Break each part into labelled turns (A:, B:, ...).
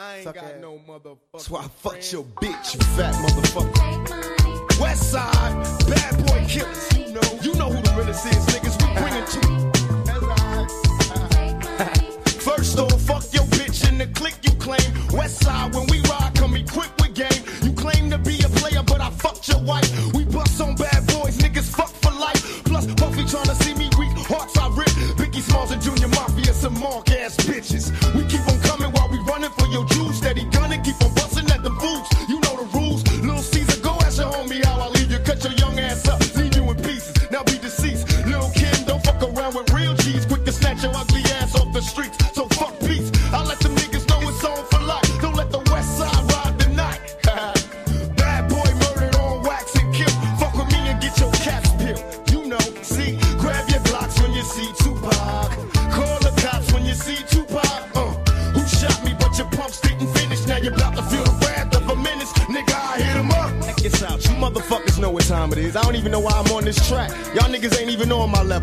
A: I ain't
B: Suck
A: got
B: ass.
A: no motherfucker.
B: That's why I fucked your bitch, you fat motherfucker. West side, bad boy killers. You know, you know who the realest is, niggas. We bring it to you. First off, fuck your bitch in the click you claim. West side, when we ride, come equipped with game. You claim to be a player, but I fucked your wife. We bust on bad boys, niggas fuck for life. Plus, Puffy tryna see me weak, hearts I rip. Biggie Smalls and Junior Mafia, some mark ass bitches. We keep for your juice.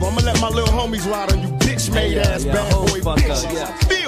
B: I'ma let my little homies ride on you bitch made ass
C: yeah,
B: bad
C: old
B: boy
C: fucker,
B: bitches.
C: yeah.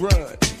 B: Run.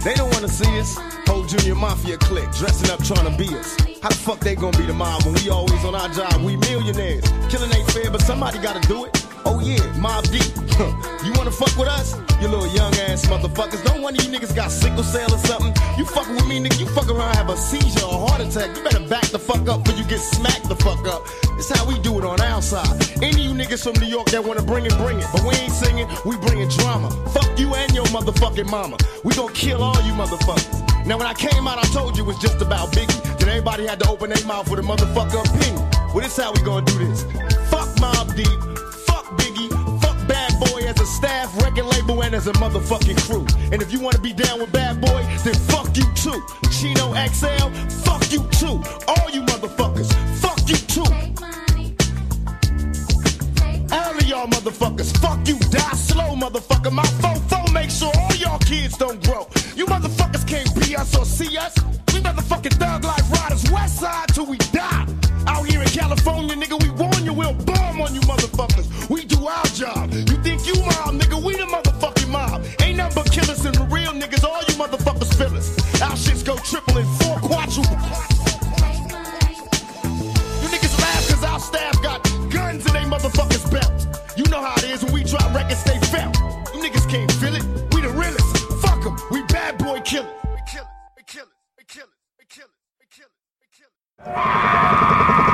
B: they don't wanna see us. Whole junior mafia clique dressing up trying to be us. How the fuck they gonna be the mob when we always on our job? We millionaires. Killing ain't fair, but somebody gotta do it. Oh yeah, Mobb Deep. you wanna fuck with us? You little young ass motherfuckers. Don't one of you niggas got sickle cell or something. You fucking with me, nigga. You fuck around, have a seizure or heart attack. You better back the fuck up before you get smacked the fuck up. It's how we do it on our side. Any you niggas from New York that wanna bring it, bring it. But we ain't singing, we bringing drama. Fuck you and your motherfucking mama. We gonna kill all you motherfuckers. Now when I came out, I told you it was just about Biggie. Then everybody had to open their mouth with a motherfucker opinion. Well, this how we gonna do this. Fuck Mobb Deep. Fuck Biggie. Fuck Bad Boy as a staff, record label, and as a motherfucking crew. And if you wanna be down with Bad Boy, then fuck you too. Chino XL, fuck you too. All you motherfuckers, you too. All of y'all motherfuckers, fuck you, die slow, motherfucker. My fofo make sure all y'all kids don't grow. You motherfuckers can't be us or see us. We motherfucking thug life riders, west side till we die. Out here in California, nigga, we warn you, we'll bomb on you motherfuckers. We do our job. You think you mob, nigga, we the motherfucking mob. Ain't nothing but killers and the real niggas, all you motherfuckers us. Our shits go triple and four quadruple. like it's they felt. You niggas can't feel it. We the realest. Fuck them. We bad boy killers.
D: We killers. We killers. We killers. We killers. We killers. We killers.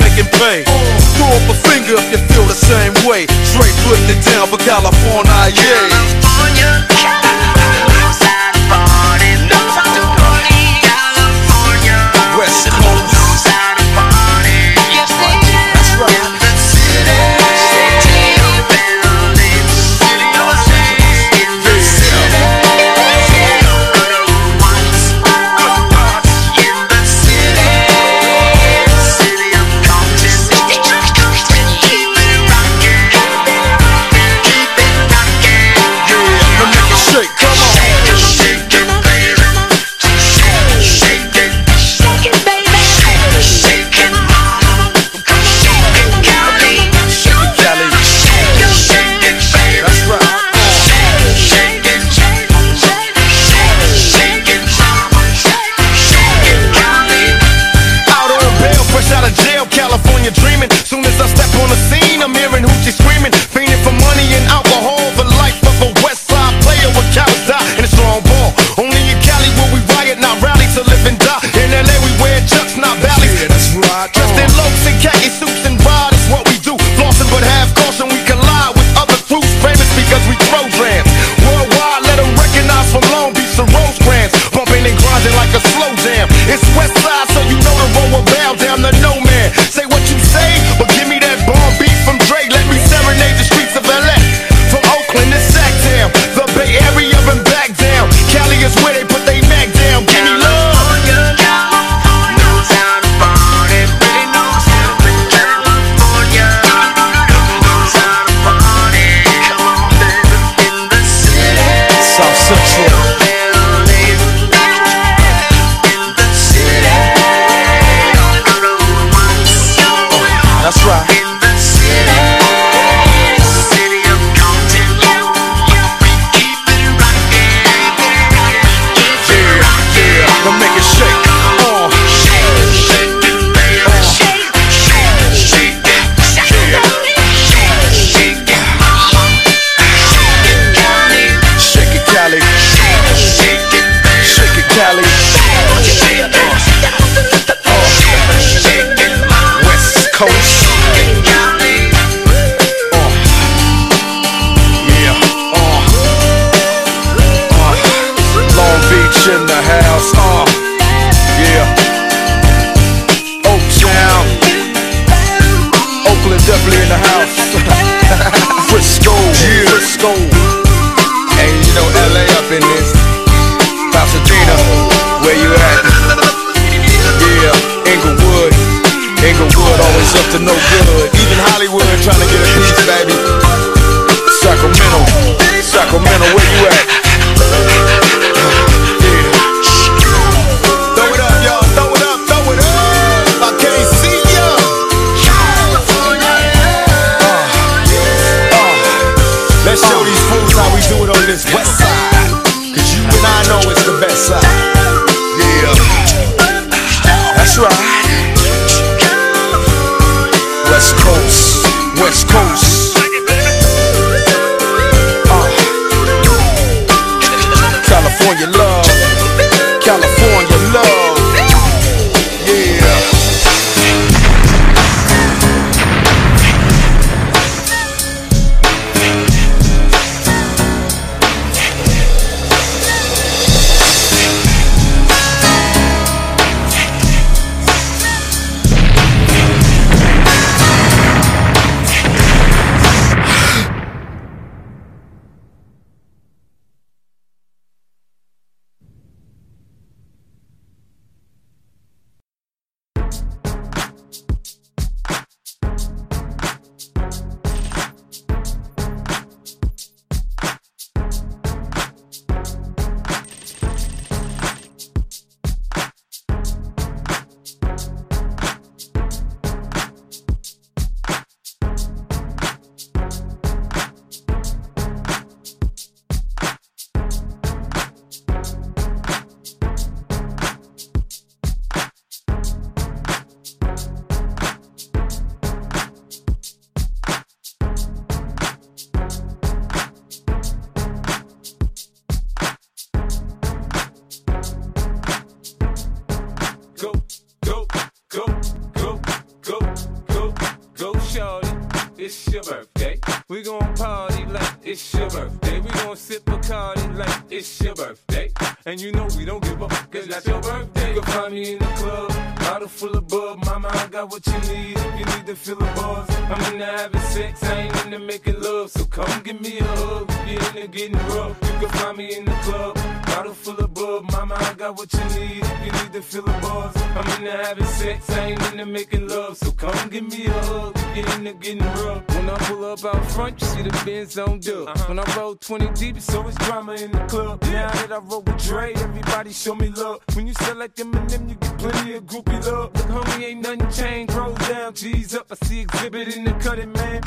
D: pay. Throw up a finger if you feel the same way. Straight putting it down for California, yeah.
E: Roll 20 deep, it's always drama in the club. Now that I roll with Dre, everybody show me love. When you sell like Eminem, you get plenty of groupie love. Look, homie, ain't nothing changed. Roll down, G's up. I see exhibit in the cutting, man.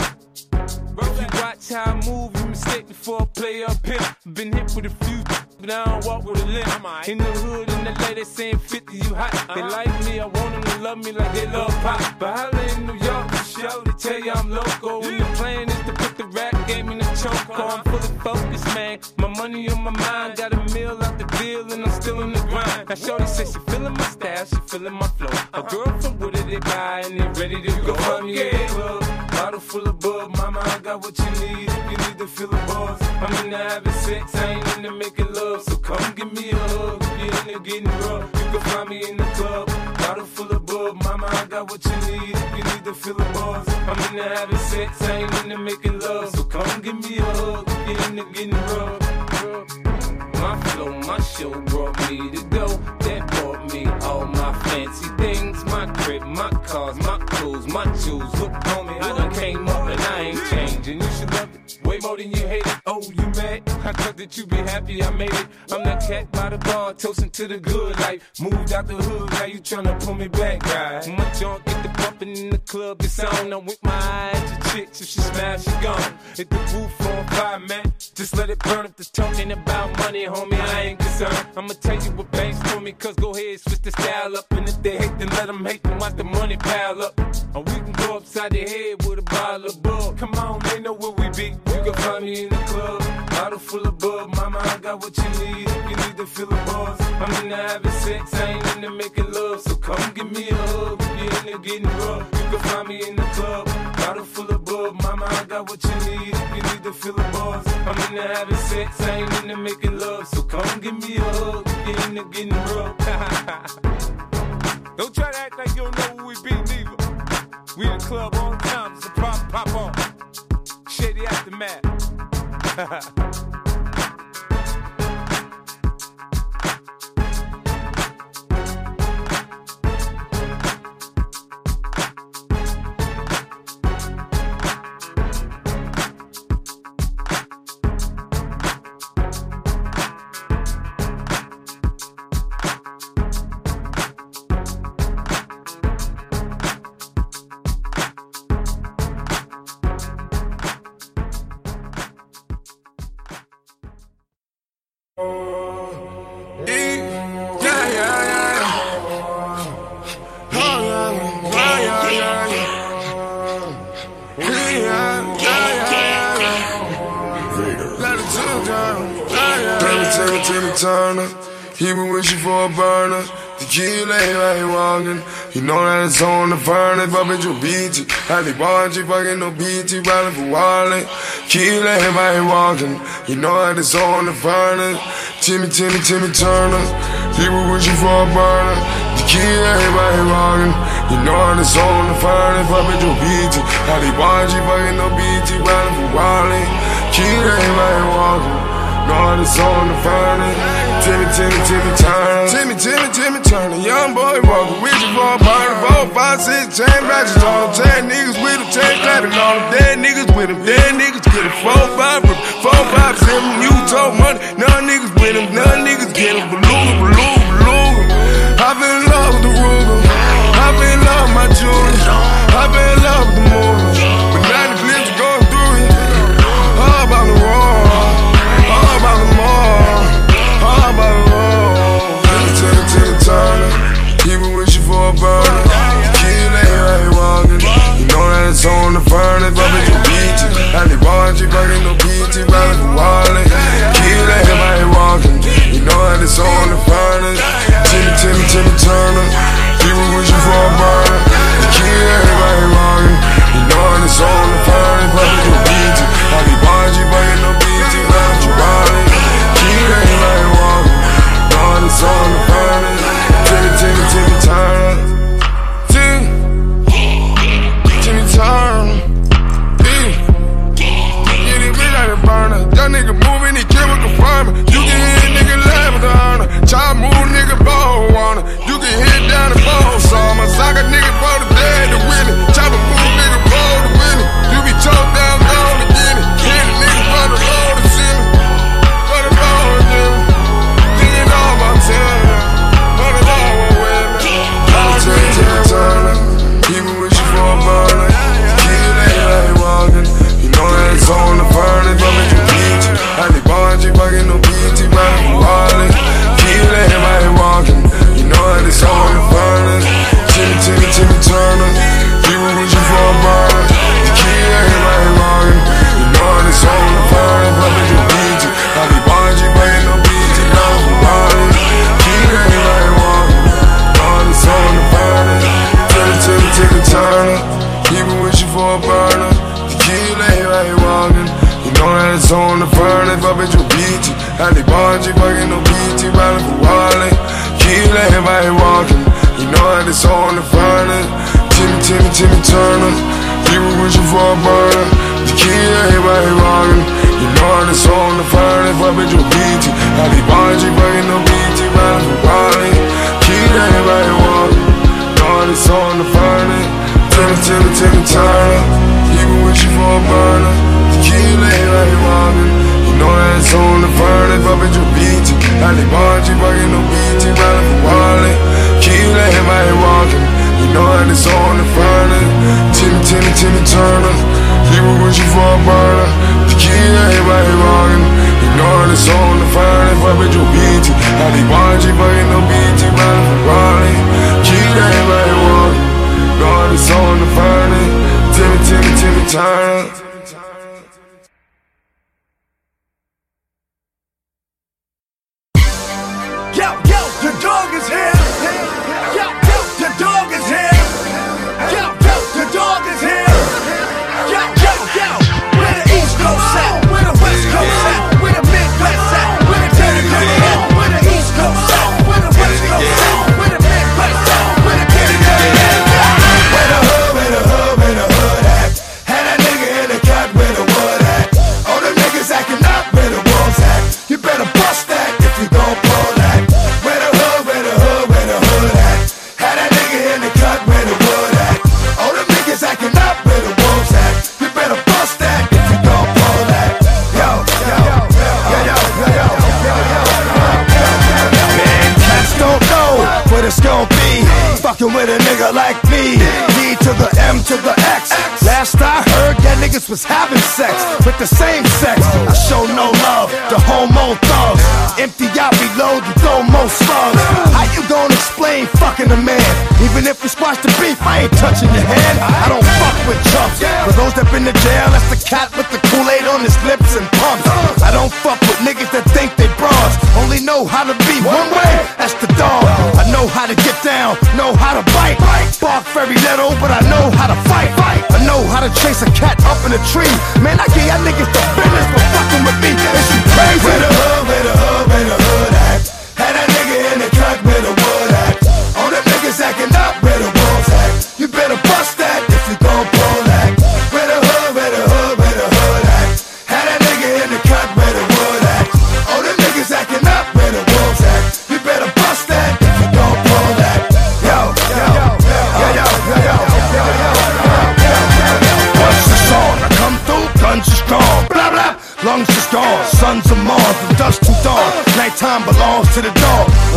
E: If you watch how I move, you mistake before I play up here. Been hit with a few, but I don't walk with a limp. In the hood, in the LA, they saying 50, you hot. They uh-huh. like me, I want them to love me like they love pop. But holla in New York, show, they tell you I'm loco. And the plan is to put the rap game in the choke. I'm fully focused, man. My money on my mind, got a meal out the deal, and I'm still in the grind. Now, Shorty says she feeling my style, she feeling my flow. A girl from Wooded, they buy, and they ready to go. Me in the bottle full of bub. Mama, I got what you need if you need to feel the buzz. I'm into having sex, I ain't into making love. So come give me a hug if you're into getting rough. You can find me in the club, bottle full of bub. Mama, I got what you need if you need to feel the buzz. I'm into having sex, I ain't into making love. So come give me a hug you're into getting rough. My flow, my show brought me to go. That brought me all my fancy things. My crib, my cars, my clothes, my jewels. Look, homie, more than you hate it. Oh, you mad? I thought that you be happy I made it. I'm that cat by the bar, toasting to the good life. Moved out the hood, now you tryna pull me back, guy. My junk get the bumping in the club, it's on. I'm with my eyes to chicks, if she smash, she gone. Hit the roof on fire, man. Just let it burn if the talking about money, homie. I ain't concerned. I'ma tell you what Banks told me, cause go ahead, switch the style up. And if they hate, then let them hate, then watch the money pile up. Or we can go upside the head with a bottle of bug. Come on, they know where we be. You can find me in the club, bottle full of bub. Mama, I got what you need if you need to feel the buzz. I'm into having sex, I ain't into making love. So come give me a hug if you're into getting rough. You can find me in the club, bottle full of bub. Mama, I got what you need if you need to feel the buzz. I'm into having sex, I ain't into making love. So come give me a hug if you're into getting rough. don't try to act like you don't know who we be, neither. We in the club the time, it's a pop, pop on. Shady aftermath.
F: the but bitch, you beat. How they want you, fucking no BT, riding for wallet. Kill everybody walking. You know that it's on the furnace. Timmy, Timmy, Timmy Turner. Was wishing for a burner. Tequila, everybody walking. You know that it's on the but bitch, you beat it. How they want you, fucking no BT, riding for wallet. Kill everybody walking. God is on the furnace. Timmy, Timmy, Timmy Turner. Timmy, Timmy, Timmy Turner. Young boy walking with you for a party. Four, five, six, ten batches on. Ten niggas with him, ten clapping on them. Dead niggas with him. Dead niggas get him. Four, five, from four, five, seven. You told money. None niggas with him. None niggas get him. Beluga, beluga, beluga. I been in love with the Ruger. I've been in love with my jewelry. I've been in love with the movie. on the front if I bet you beat it. Halle Bonji fucking no BT, riding for wallet. Keep letting by walking. You know how this on the front end. Timmy, Timmy, Timmy Turner. with you for a burner. The key everybody walking. You know how this on the front if I bet you beat it. Halle Bonji fucking no BT, riding for wallet. Keep everybody walking. You know how this on the front end. Timmy, Timmy, Timmy Turner. with you for a burner kile waliwaga You know that it's on the verdict, papi jubiti Alibanji pagi no biti, mali kuwale Kile waliwaga You know that it's on the verdict Timmy, Timmy, Timmy Turner He was you for a burner The kile waliwaga You know that it's only fun. If I bet you on the verdict, papi jubiti Alibanji pagi no biti, mali kuwale Kile waliwaga You know that it's on the verdict Timmy, Timmy, Timmy Turner
G: nigga like me. D to the M to the X. Last I heard, that niggas was having sex with the same sex. I show no love to homo thugs. Empty out, reload, and throw more slugs. How you gonna explain fucking a man? Even if we squash the beef, I ain't touching your hand. I don't fuck with chumps. For those that been to jail, that's the cat with the Kool-Aid on his lips and pumps. I don't fuck with niggas that think they bras. Only know how to be one way, that's the dog. How to get down, know how to bite. Bark very little, but I know how to fight. I know how to chase a cat up in a tree. Man, I get y'all niggas the business for fucking with me. Is you crazy?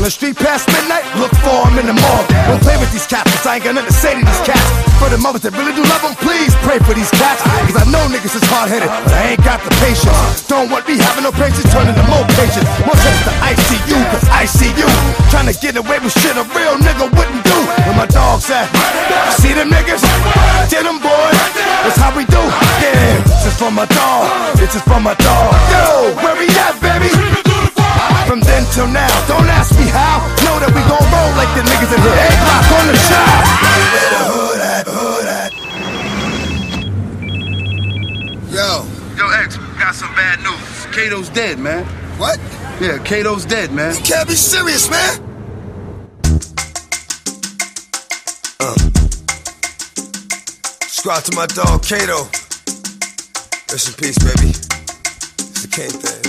G: The street past midnight, look for him in the mall. Don't play with these cats, I ain't got nothing to say to these cats. For the mothers that really do love them, please pray for these cats. Cause I know niggas is hard headed, but I ain't got the patience. Don't want me having no patience, turning to more patience. More trips to ICU, cause I see you. Trying to get away with shit a real nigga wouldn't do. Where my dogs at? See them niggas? Get them, boys. That's how we do. Yeah, this is for my dog. This is for my dog. Yo, where we at, baby? From then till now, don't roll the niggas in here. Eight block on the shot. Where the hood at? Hood at?
H: Yo. Yo, X, got some bad news. Kato's dead, man. What? Yeah, Kato's dead, man.
G: You can't be serious, man.
H: Uh. Subscribe to my dog, Kato. Rest in peace, baby. It's the king thing.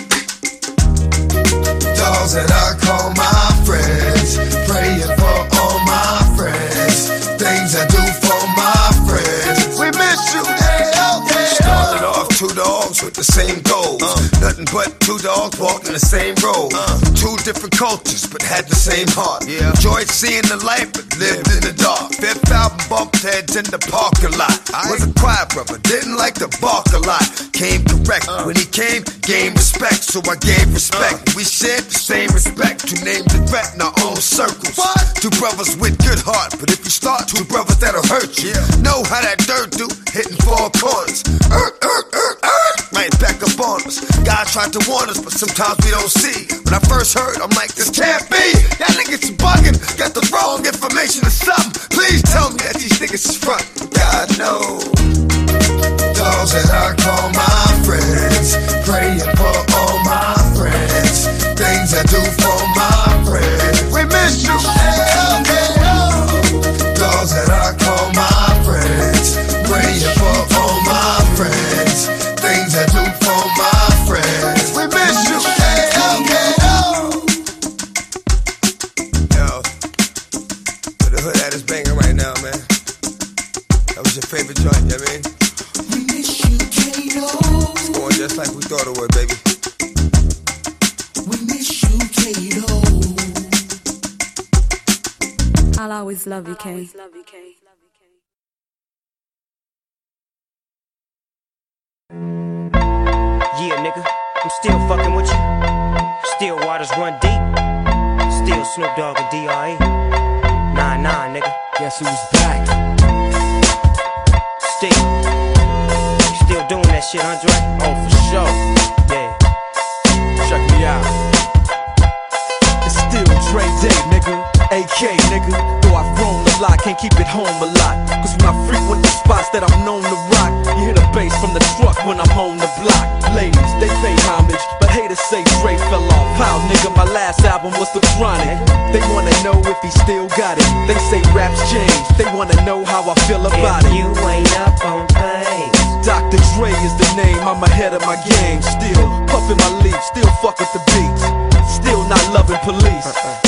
G: Dogs that I call my friends.
H: The same goals. Nothing but two dogs walking the same road. Two different cultures, but had the same heart. Enjoyed seeing the light, but lived in the dark. Fifth album bumped heads in the parking lot. I Was a quiet brother, didn't like to bark a lot. Came correct. When he came, gained respect, so I gave respect. We shared the same respect. Two names and threat in our own circles. Two brothers with good heart, but if you start two brothers that'll hurt you. Know how that dirt do, hitting four corners. Er, er, er, er, right back up on us. God tried to warn us, but sometimes we don't see. When I first heard, I'm like, this can't be. Y'all niggas bugging, got the wrong information or something. Please tell me that these niggas is frontin'. God knows.
G: those that I call my friends, praying for all my friends. Things I do for my friends. We
I: miss
G: you. Banging right now, man. That was your favorite joint, you know what I mean?
I: We miss you, Kato.
G: It's going just like we thought it would, baby.
I: We miss you, Kato.
J: I'll always love you, Kay.
K: Yeah, nigga, I'm still fucking with you. Still waters run deep. Still Snoop Dogg and D.R.E. Nah, nah, nigga. Guess who's back? Still. Still doing that shit, Andre? Oh, for sure. Yeah.
D: Check me out. It's still Dre Day, nigga. AK, nigga. Though I've grown a lot, can't keep it home a lot. Cause when I frequent the spots that I'm known to rock, you hear the bass from the truck when I'm on How, nigga, my last album was The Chronic. They wanna know if he still got it. They say raps change, they wanna know how I feel about
K: If
D: it.
K: you ain't up on things.
D: Dr. Dre is the name, I'm ahead of my game. Still puffin' my leaf, still fuck with the beats. Still not loving police.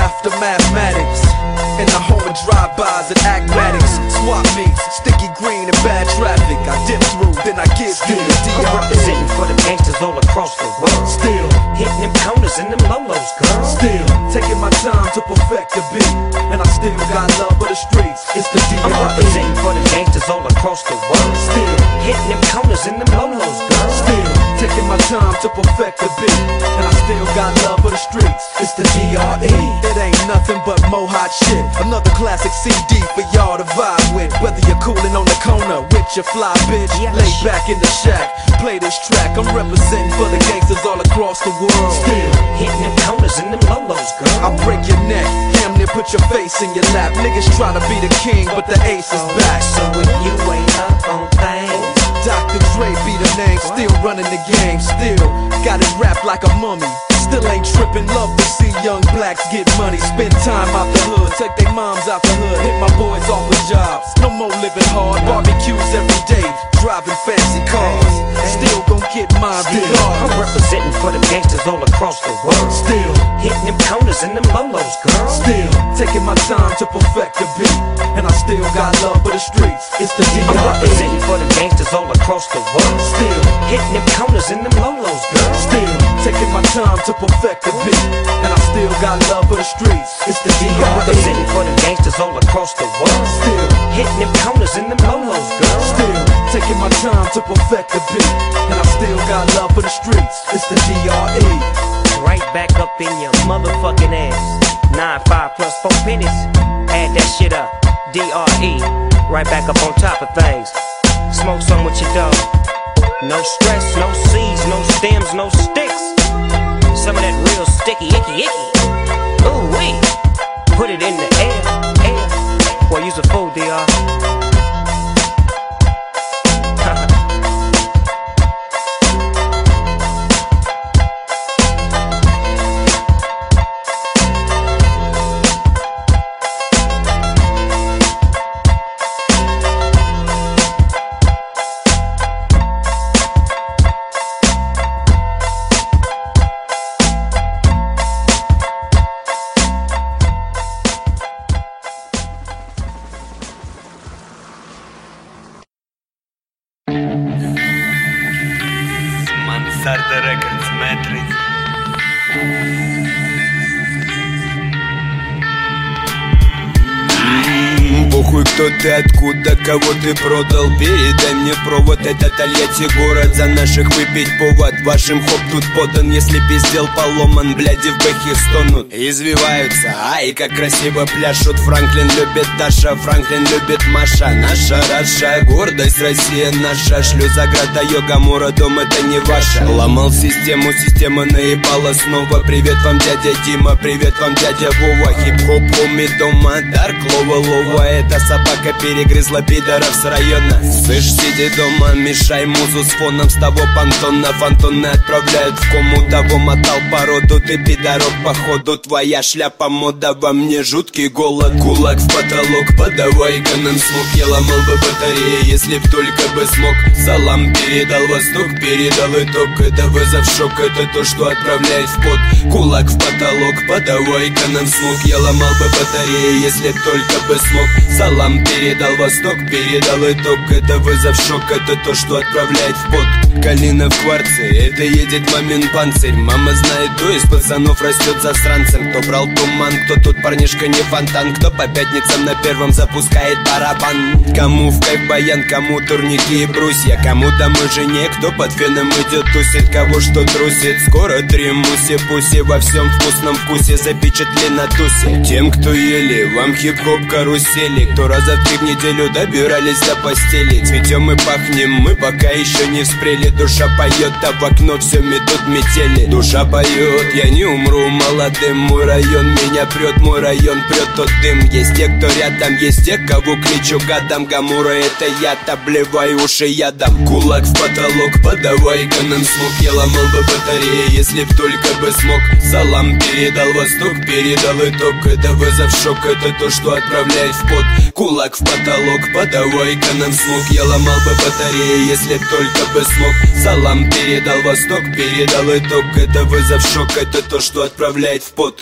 D: after mathematics. In the home of drive-bys and acmatics. Swap meets, sticky green and bad traffic. I dip through, then I get through the
K: I'm
D: DR.
K: representing for the gangsters all across the world.
D: Still
K: hitting them corners and them lolos, girl.
D: Still taking my time to perfect the beat. And I still got love for the streets. It's the
K: I'm
D: DR.
K: representing for the gangsters all across the world.
D: Still
K: hitting them corners and them lolos, girl.
D: Still taking my time to perfect the beat. And I still got love for the streets. It's the DRE. It ain't nothing but mo hot shit. Another classic CD for y'all to vibe with. Whether you're cooling on the corner with your fly bitch, lay back in the shack, play this track. I'm representing for the gangsters all across the world. Still
K: hitting them corners and them lolos, girl.
D: I break your neck, damn near put your face in your lap. Niggas try to be the king, but the ace is back.
K: So if you ain't up on things.
D: Dr. Dre be the name, still running the game, still got it wrapped like a mummy. Still ain't tripping, love to see young blacks get money. Spend time out the hood, take their moms out the hood, hit my boys off with jobs. No more living hard, barbecues every day, driving fancy cars. Still gon' get mine
K: I'm
D: regardless.
K: representing for the gangsters all across the world.
D: Still
K: hitting them corners and them lolos, girl.
D: Still taking my time to perfect the beat, and I still got love for the streets. It's the
K: I'm
D: DRE.
K: representing for the gangsters all across the world.
D: Still
K: hitting them corners and them lolos, girl.
D: Still taking my time to perfect the beat, and I still got love for the streets. It's the
K: I'm
D: DRE.
K: representing for the gangsters all across the world.
D: Still
K: hitting them corners and them lolos, girl.
D: Still taking my time to perfect the beat, and I still got love for the streets. It's the DRE.
K: Right back up in your motherfucking ass. Nine five plus four pennies. Add that shit up. DRE. Right back up on top of things. Smoke some with your dog. No stress, no seeds, no stems, no sticks. Some of that real sticky, icky, icky. Ooh wee. Put it in the air, air. Boy, use a fool, DR.
L: ты, откуда, кого ты продал? Передай мне провод, это Тольятти город. За наших выпить повод, вашим хоп тут подан Если пиздел поломан, бляди в бэхе стонут Извиваются, ай, как красиво пляшут. Франклин любит Даша, Франклин любит Маша. Наша Раша, гордость Россия наша. Шлю за града йога, Мура, дом это не ваша Ломал систему, система наебала. Снова Привет вам, дядя Дима, привет вам, дядя Вова. Хип-хоп, хоми дома, Дарк, лова, лова Эта собака перегрызла пидоров с района Слышь, сиди дома, мешай музу с фоном. С того понтона фантоны отправляют в кому Того мотал породу, ты пидорок походу Твоя шляпа мода, во мне жуткий голод Кулак в потолок, подавай-ка нам смог Я ломал бы батареи, если б только бы смог. Салам передал восток, передал итог. Это вызов шок, это то, что отправляет в пот. Кулак в потолок, подавай-ка нам смог Я ломал бы батареи, если б только бы смог. Салам передал восток, передал итог. Это вызов шок, это то, что отправляет в пот Калина в кварце, это едет мамин панцирь. Мама знает, то из пацанов растет засранцем Кто брал туман, кто тут парнишка не фонтан. Кто по пятницам на первом запускает барабан. Кому в кайф баян, кому турники и брусья. Кому домой жене, кто под феном идет тусит. Кого что трусит, скоро три муси-пуси Во всем вкусном вкусе запечатли на тусе Тем, кто ели, вам хип-хоп карусели. Кто раза в три в неделю добирались до постели. Цветем и пахнем, мы пока еще не вспрели. Душа поет, а в окно все метут метели. Душа поет, я не умру молодым. Мой район меня прет, мой район прет тот дым. Есть те, кто рядом, есть те, кого кличу гадом. Гамура это я, обливай уши ядом. Кулак в потолок, подавай-ка нам смог Я ломал бы батареи, если б только бы смог. Салам передал восток, передал итог. Это вызов шок, это то, что отправляет в пот. Кулак в потолок, подавай-ка нам смог Я ломал бы батареи, если б только бы смог. Салам передал восток, передал итог Это вызов шок, это то, что отправляет в пот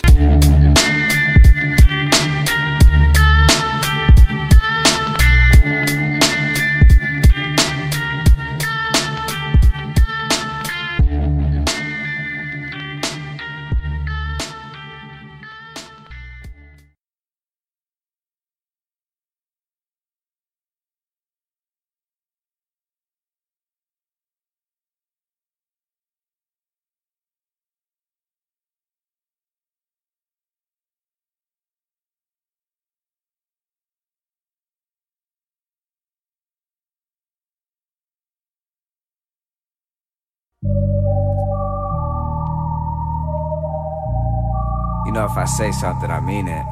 M: You know, if I say something, I mean it.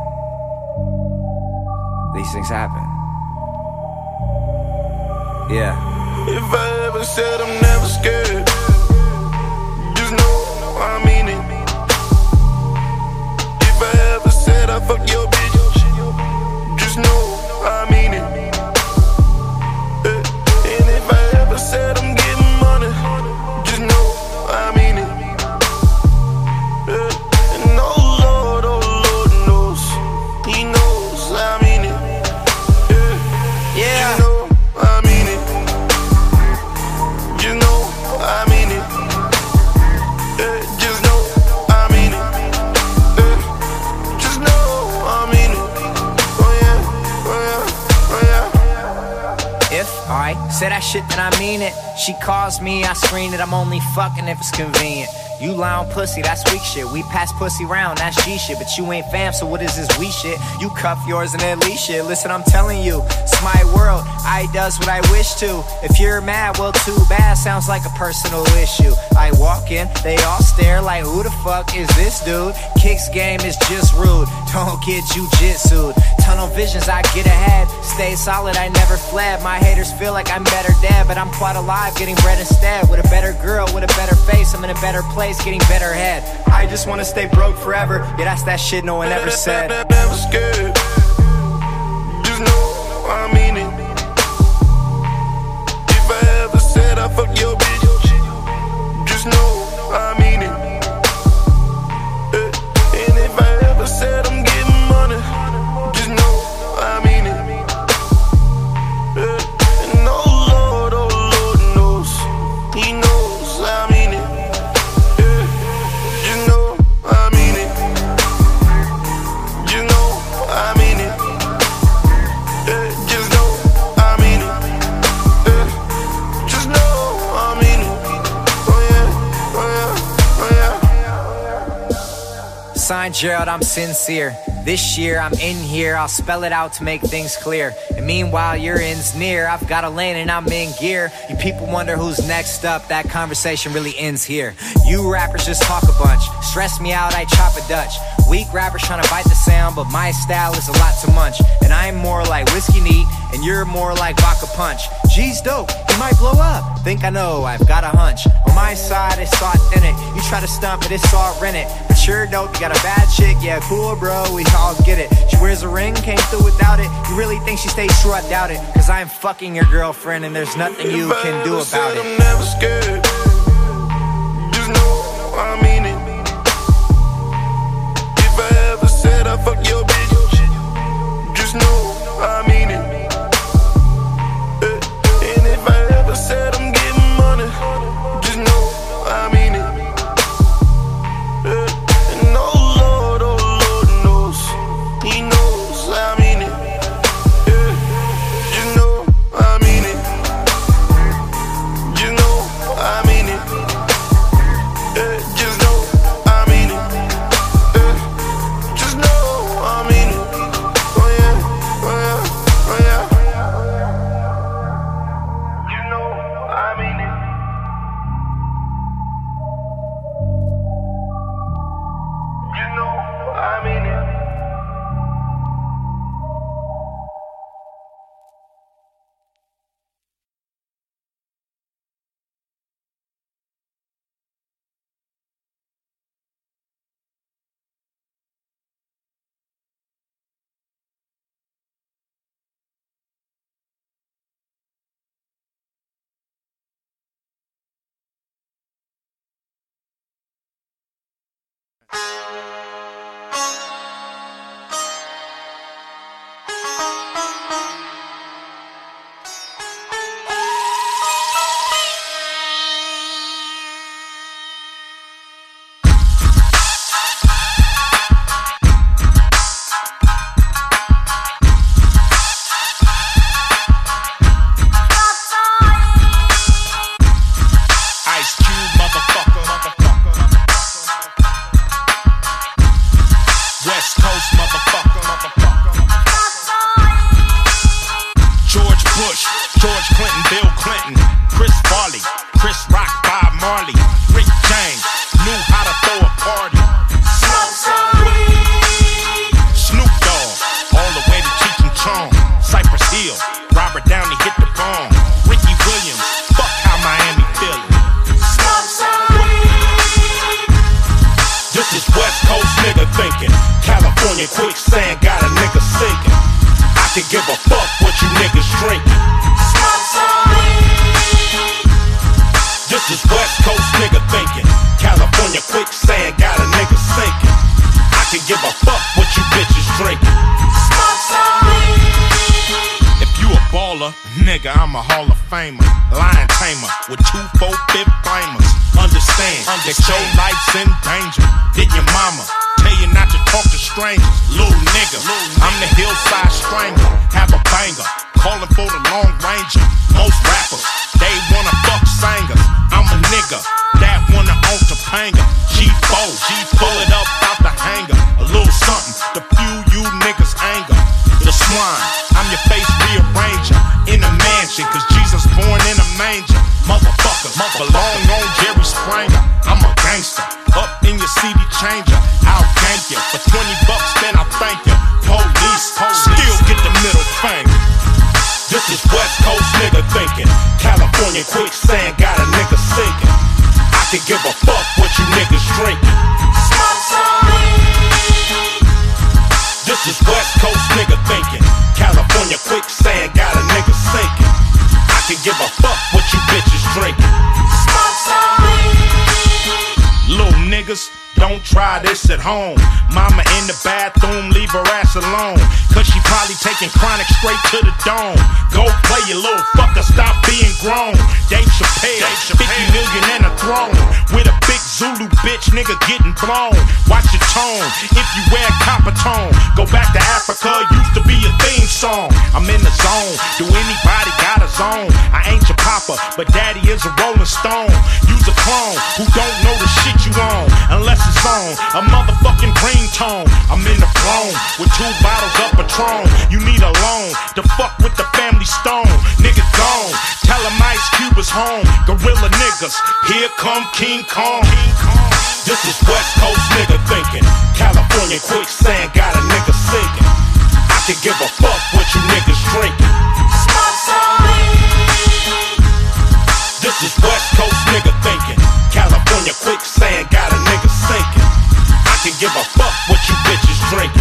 M: These things happen. Yeah.
B: If I ever said I'm never scared, just know I mean it. If I ever said I fuck your
N: shit, then I mean it. She calls me, I screen it. I'm only fucking if it's convenient. You lying pussy, that's weak shit. We pass pussy round, that's G shit. But you ain't fam, so what is this we shit? You cuff yours and leash shit. Listen, I'm telling you, it's my world. I does what I wish to. If you're mad, well, too bad. Sounds like a personal issue. I walk in, they all stare like, who the fuck is this dude? Kicks game is just rude. Don't get jujitsu'd. Tunnel visions, I get ahead. Stay solid, I never fled. My haters feel like I'm better dead, but I'm quite alive, getting bread instead. With a better girl, with a better face, I'm in a better place, getting better head. I just wanna stay broke forever. Yeah, that's that shit no one ever said.
B: Never scared. Just
N: Gerald, I'm sincere. This year I'm in here, I'll spell it out to make things clear. And meanwhile, your end's near. I've got a lane and I'm in gear. You people wonder who's next up, that conversation really ends here. You rappers just talk a bunch. Stress me out, I chop a Dutch. Weak rappers trying to bite the sound, but my style is a lot to munch. And I'm more like whiskey neat, and you're more like vodka punch. G's dope, he might blow up. Think I know, I've got a hunch. On my side, it's authentic. You try to stump it, it's all rent it. But sure dope, you got a bad chick, yeah, cool, bro, we all get it. She wears a ring, came through without it. You really think she stays true? I doubt it. Cause I'm fucking your girlfriend, and there's nothing you can do about it.
O: I'm never scared. Just know I mean
P: California quicksand got a nigga sinking. I can give a fuck what you niggas drinking. This is West Coast nigga thinking. California quicksand got a nigga sinking. I can give a fuck what you bitches drinking. Little niggas, don't try this at home. Mama in the bathroom, leave her ass alone. Cause she probably taking chronic straight to the dome. Go play your little fucker, stop being grown. Dave Chappelle, 50 million and a throne. With a big Zulu bitch, nigga getting blown. Watch your tone, if you wear Coppertone. Go back to Africa, used to be a theme song. I'm in the zone, do anybody got a zone? I ain't your papa, but daddy is a rolling stone. Use a clone who don't know the shit you on, unless it's on a motherfucking ringtone.
O: tone. I'm in the with two bottles of Patron. You need a loan to fuck with the family stone. Nigga gone. Tell 'em Ice Cube is home. Gorilla niggas. Here come King Kong. This is West Coast nigga thinking. California quicksand got a nigga sinking. I can give a fuck what you niggas drinking. This is West Coast nigga thinking. California quicksand got a nigga sinking. I can give a fuck what you bitches drinking.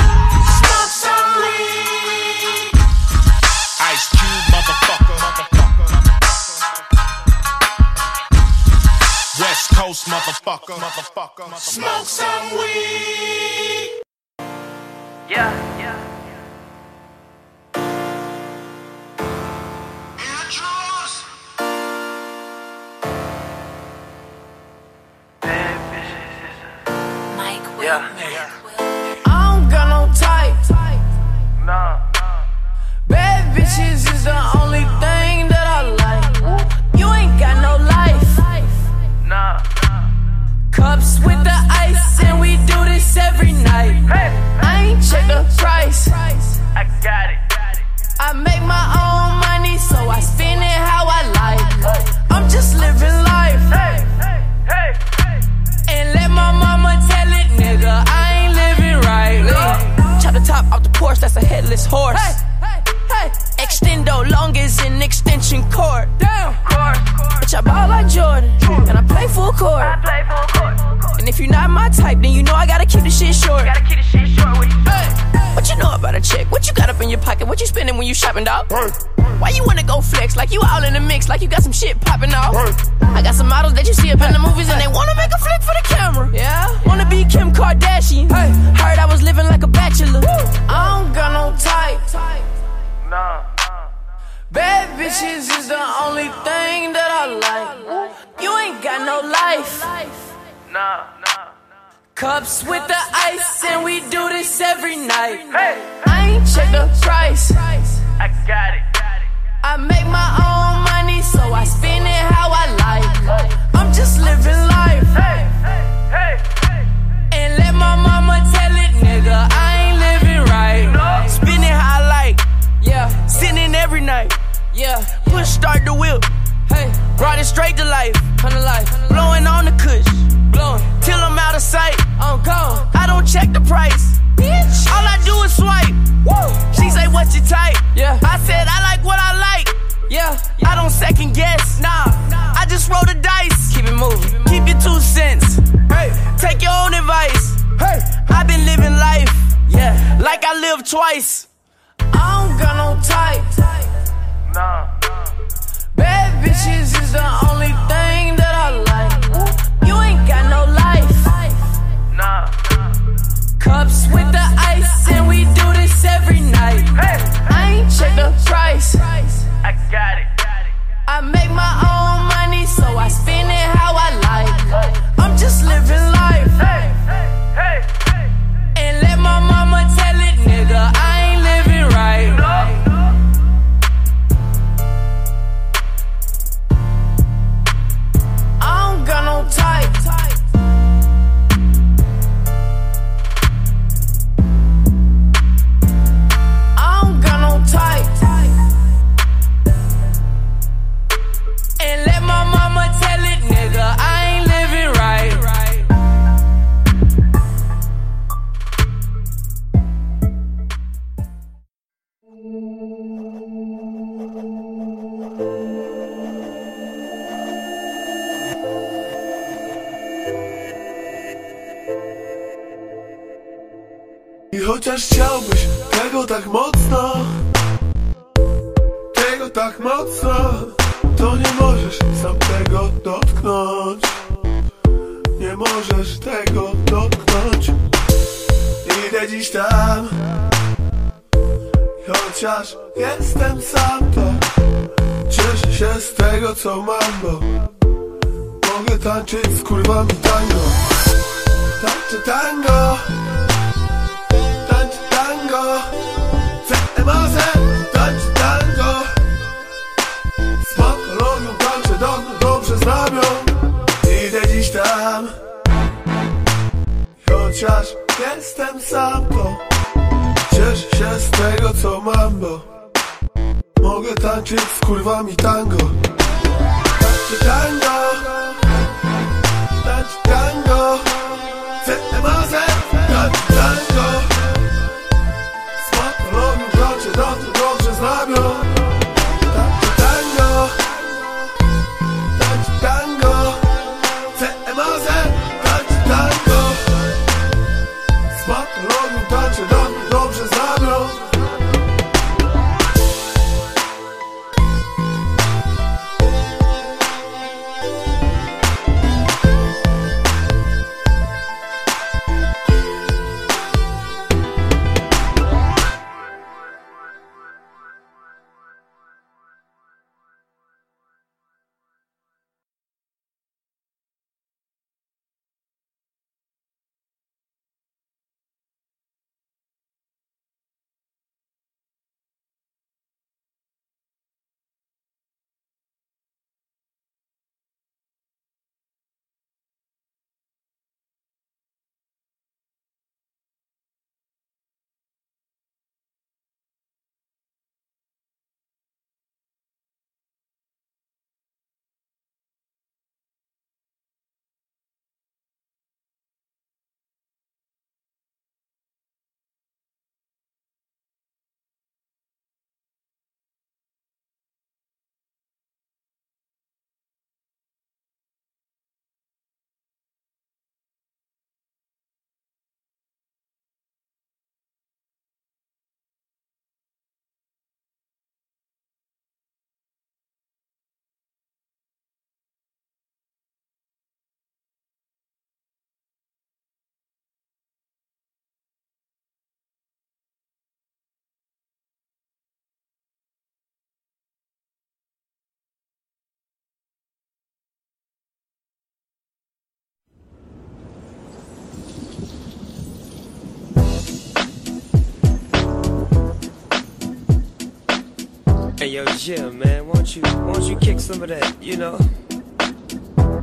O: Ice Cube, motherfucker. West Coast, motherfucker. Motherfucker. Smoke some weed.
Q: Yeah, yeah.
R: Yeah. I that's a headless horse. Extendo long as an extension cord. Damn. Bitch, I ball like Jordan, and I play full court. And if you're not my type, then you know I gotta keep the shit short.
Q: Gotta keep the shit short with you.
R: Hey, what you know about a chick? What you got up in your pocket? What you spending when you shopping, dog? Why you wanna go flex like you all in the mix, like you got some shit popping off? I got some models that you see up in the movies and they wanna make a flick for the camera. Yeah, wanna be Kim Kardashian. Hey, heard I was living like a bachelor. I don't got no type.
Q: Nah.
R: Bad bitches is the only thing that I like. You ain't got no life.
Q: Nah.
R: Cups with the ice, and we do this every night. Hey, I ain't check the price.
Q: I got it.
R: I make my own money, so I spend it how I like. I'm just living life. And let my mama tell it, nigga, I ain't living right. Spend it how I like. Yeah, sinning every night. Yeah, push start the whip.
S: Nie możesz tego dotknąć. Idę dziś tam. Chociaż jestem sam to Cieszę się z tego co mam, bo Mogę tańczyć z kurwami tango. Tańczę tango. Tańczę tango chociaż jestem sam to Ciesz się z tego co mam, bo Mogę tańczyć z kurwami tango. Tańczy tango. Tańczy tango. Chcę mazę Tańczy tango. Z patologów raczej dobrze, dobrze znam ją
K: Hey yo, Jim, man, won't you won't you kick some of that? You know,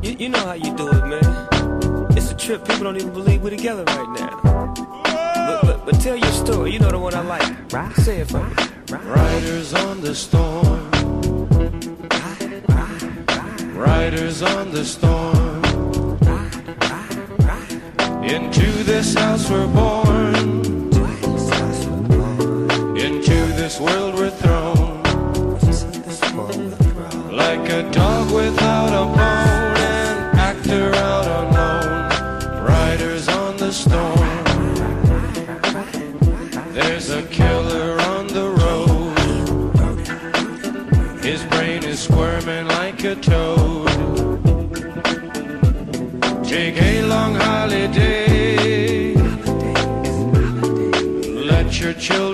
K: you, you know how you do it, man. It's a trip. People don't even believe we're together right now. But, but, but tell your story. You know the one I like. Say it for me.
T: Riders on the storm. Riders on the storm. Into this house we're born. Into this world we're thrown. Like a dog without a bone, an actor out alone. Riders on the storm. There's a killer on the road. His brain is squirming like a toad. Take a long holiday. Let your children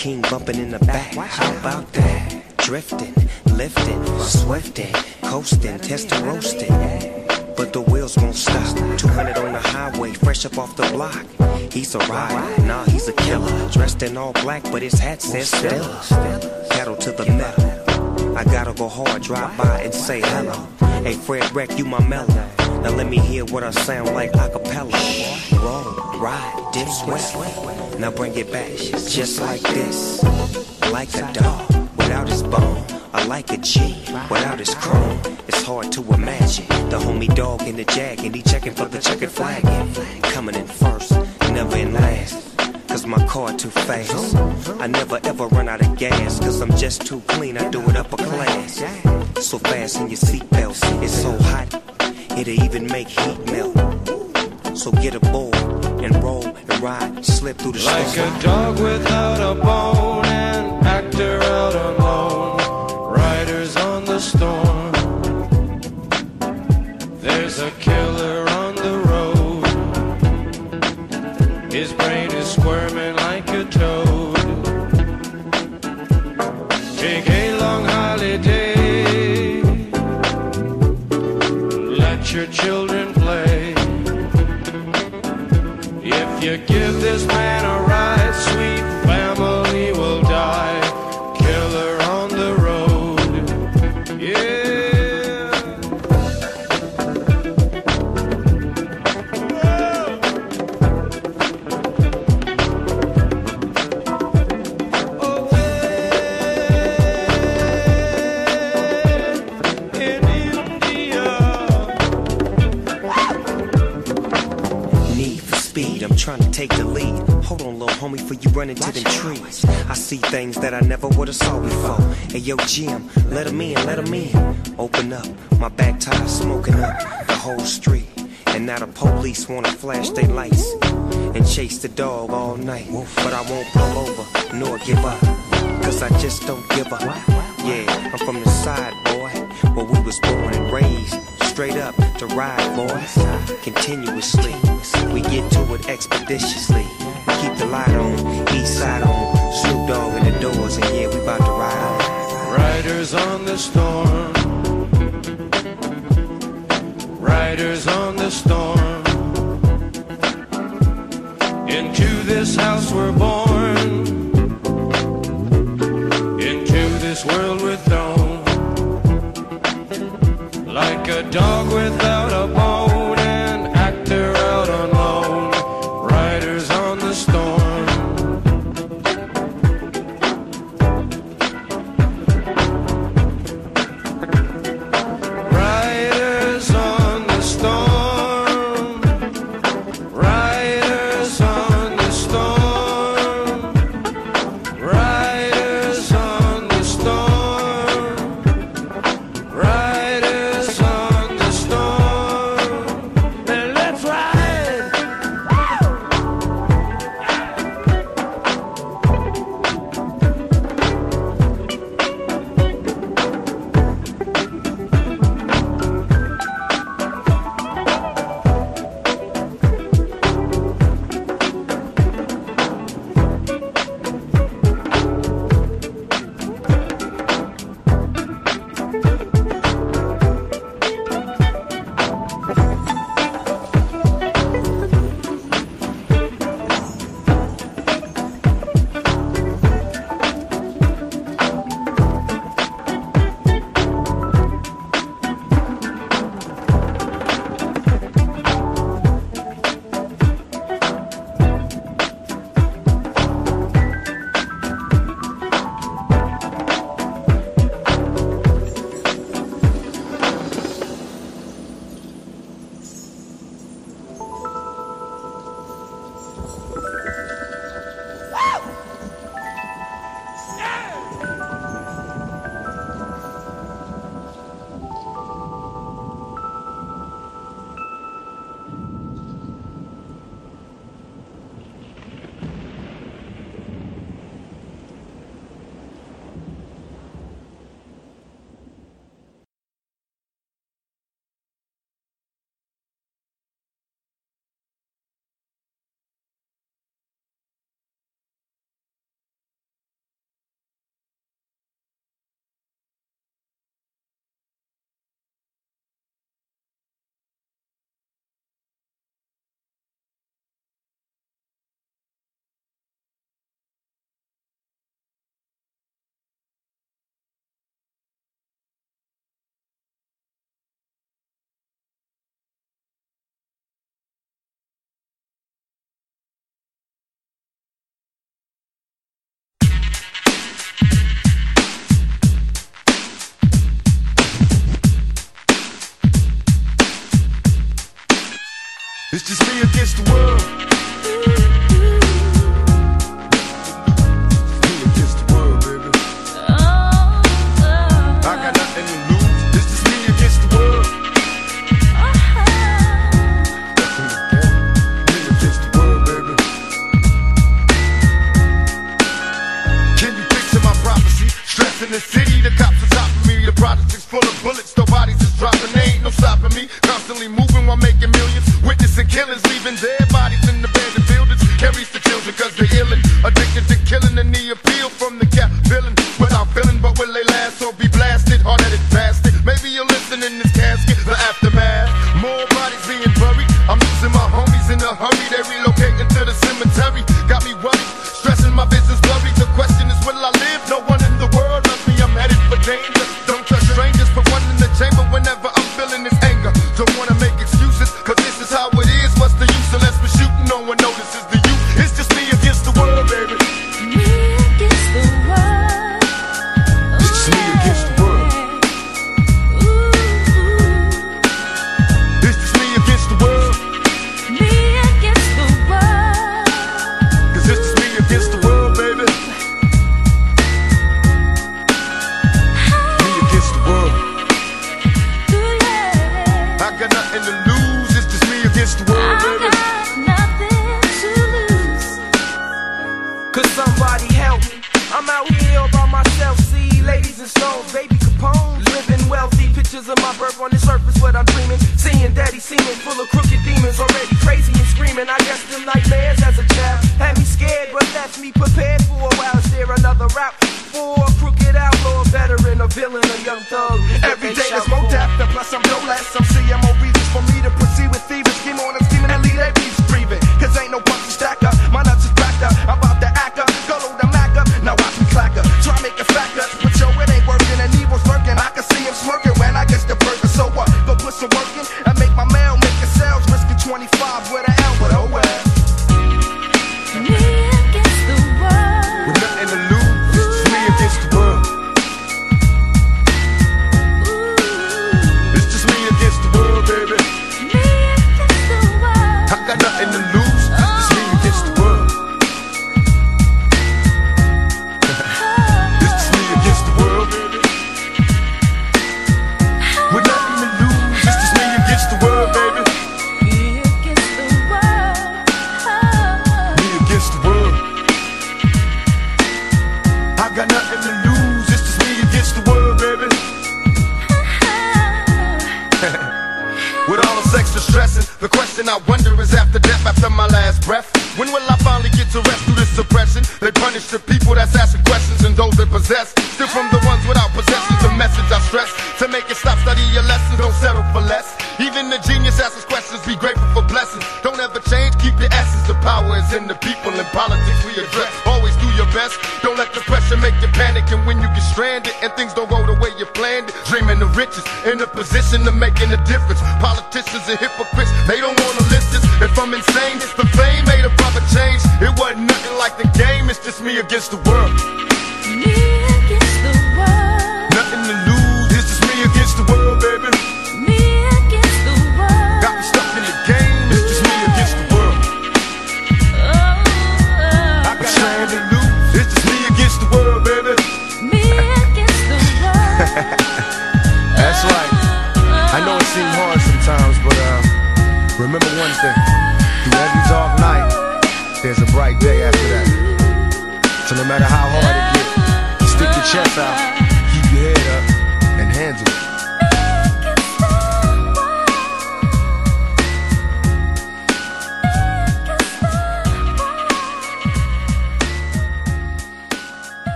K: King bumping in the back. How about that? Drifting, lifting, swifting, coasting, testing, roasting. But the wheels won't stop. 200 on the highway, fresh up off the block. He's a rider, nah, he's a killer. Dressed in all black, but his hat says Stella. Pedal to the metal. I gotta go hard, drive by and say hello. Hey, Fredwreck, you my mellow. Now let me hear what I sound like a cappella. Roll, ride, dip, sweat. Now bring it back, just like this. Like a dog without his bone. I like a G without his chrome. It's hard to imagine the homie dog in the jag and he checking for the checkered flag. Coming in first, never in last. Cause my car too fast. I never ever run out of gas. Cause I'm just too clean, I do it upper class. So fast in your seatbelts, it's so hot, it'll even make heat melt. So get aboard and roll and ride, slip through the
T: Like
K: storm.
T: a dog without a bone, an actor out alone. Riders on the storm. There's a killer Yo, Jim, let him in, let him in. Open up, my back tire smoking up the whole street. And now the police wanna flash their lights and chase the dog all night. But I won't
B: It's just me against the world.